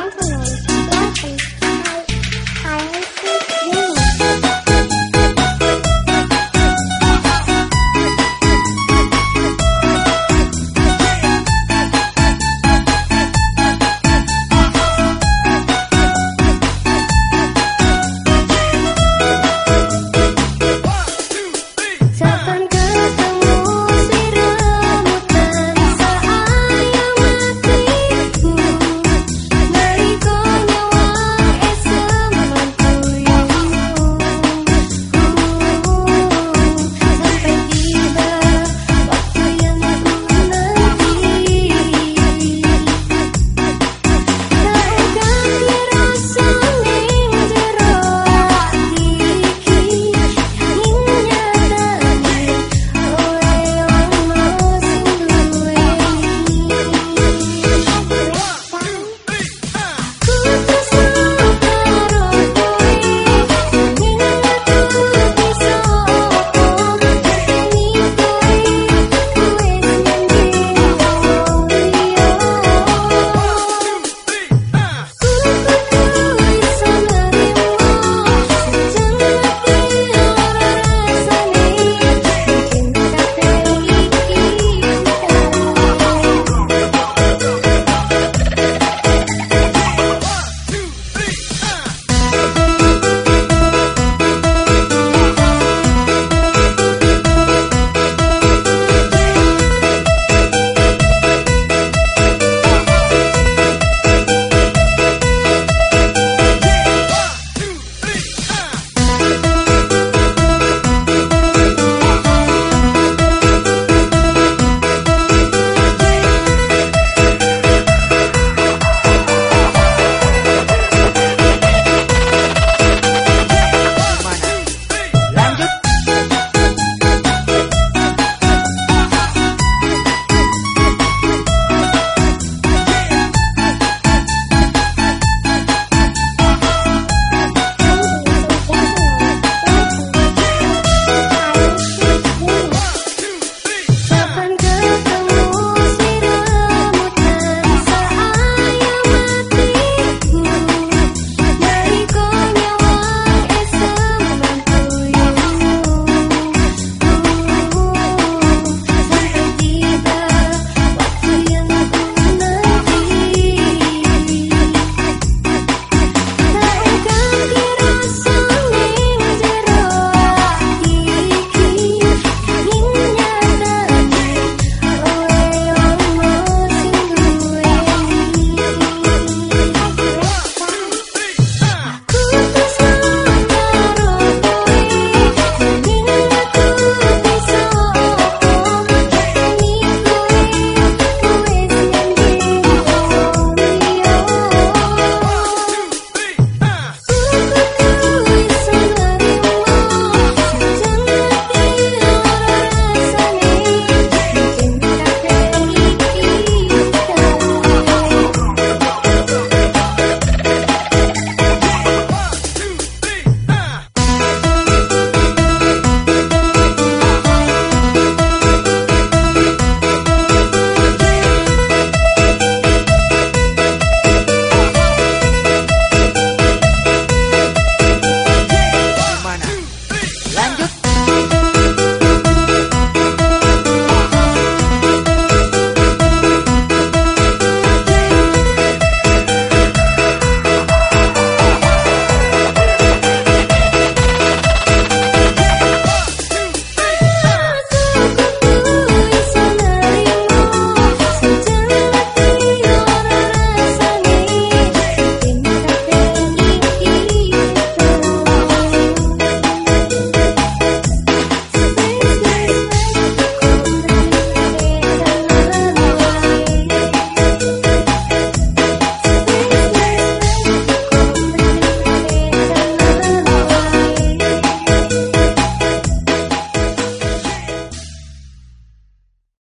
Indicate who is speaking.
Speaker 1: Definitely.